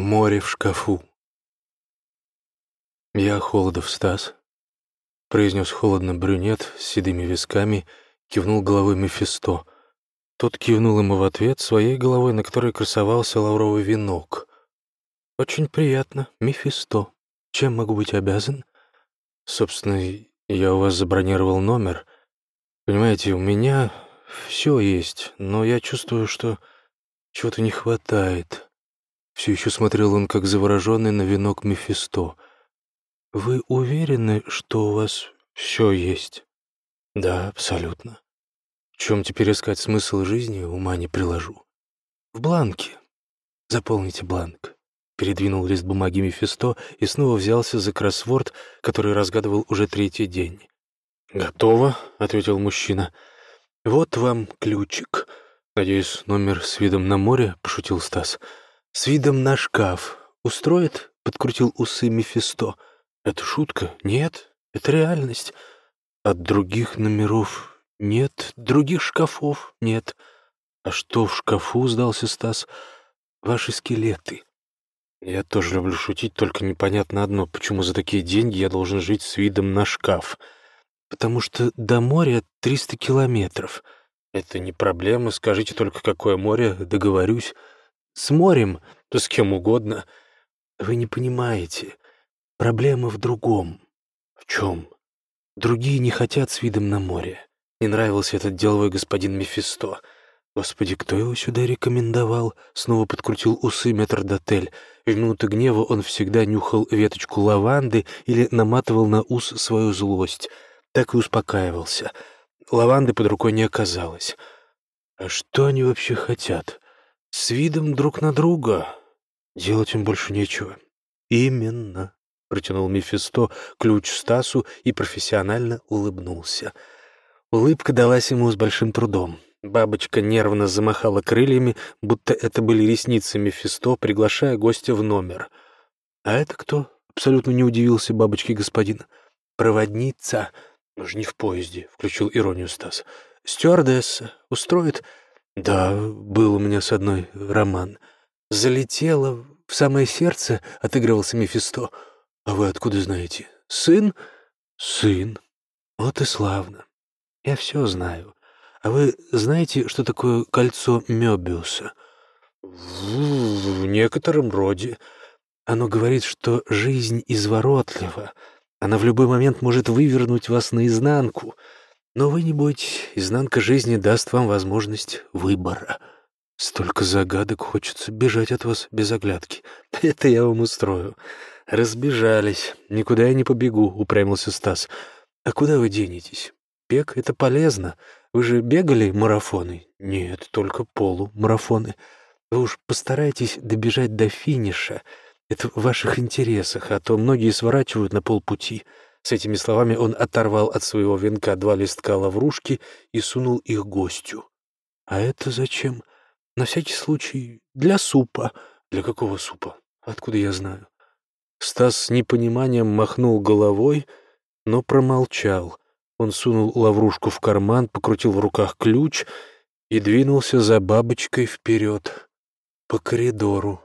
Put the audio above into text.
Море в шкафу. «Я Холодов Стас», — произнес холодно брюнет с седыми висками, кивнул головой Мефисто. Тот кивнул ему в ответ своей головой, на которой красовался лавровый венок. «Очень приятно, Мефисто. Чем могу быть обязан?» «Собственно, я у вас забронировал номер. Понимаете, у меня все есть, но я чувствую, что чего-то не хватает». Все еще смотрел он, как завороженный на венок Мефисто. «Вы уверены, что у вас все есть?» «Да, абсолютно. В чем теперь искать смысл жизни, ума не приложу. В бланке. Заполните бланк». Передвинул лист бумаги Мефисто и снова взялся за кроссворд, который разгадывал уже третий день. «Готово», — ответил мужчина. «Вот вам ключик. Надеюсь, номер с видом на море?» — пошутил Стас. «С видом на шкаф. Устроит?» — подкрутил усы Мефисто. «Это шутка? Нет, это реальность. От других номеров нет, других шкафов нет. А что в шкафу?» — сдался Стас. «Ваши скелеты». «Я тоже люблю шутить, только непонятно одно, почему за такие деньги я должен жить с видом на шкаф. Потому что до моря 300 километров. Это не проблема, скажите только, какое море, договорюсь». С морем, то с кем угодно. Вы не понимаете. Проблема в другом. В чем? Другие не хотят с видом на море. Не нравился этот деловой господин Мефисто. Господи, кто его сюда рекомендовал? Снова подкрутил усы метрдотель. В минуты гнева он всегда нюхал веточку лаванды или наматывал на ус свою злость. Так и успокаивался. Лаванды под рукой не оказалось. А что они вообще хотят? С видом друг на друга. Делать им больше нечего. Именно, протянул Мефисто ключ Стасу и профессионально улыбнулся. Улыбка далась ему с большим трудом. Бабочка нервно замахала крыльями, будто это были ресницы Мефисто, приглашая гостя в номер. «А это кто?» — абсолютно не удивился бабочке господин. «Проводница. Мы же не в поезде», — включил иронию Стас. «Стюардесса. Устроит?» Да, был у меня с одной роман. Залетела в самое сердце, отыгрывался Мефисто. А вы откуда знаете? Сын? Сын. Вот и славно. Я все знаю. А вы знаете, что такое кольцо Мёбиуса? В, в некотором роде. Оно говорит, что жизнь изворотлива. Она в любой момент может вывернуть вас наизнанку — но вы не бойтесь, изнанка жизни даст вам возможность выбора. Столько загадок, хочется бежать от вас без оглядки. Это я вам устрою. Разбежались. Никуда я не побегу, упрямился Стас. А куда вы денетесь? Бег — это полезно. Вы же бегали марафоны? Нет, только полумарафоны. Вы уж постарайтесь добежать до финиша. Это в ваших интересах, а то многие сворачивают на полпути. С этими словами он оторвал от своего венка два листка лаврушки и сунул их гостю. «А это зачем?» «На всякий случай, для супа». «Для какого супа? Откуда я знаю?» Стас с непониманием махнул головой, но промолчал. Он сунул лаврушку в карман, покрутил в руках ключ и двинулся за бабочкой вперед по коридору.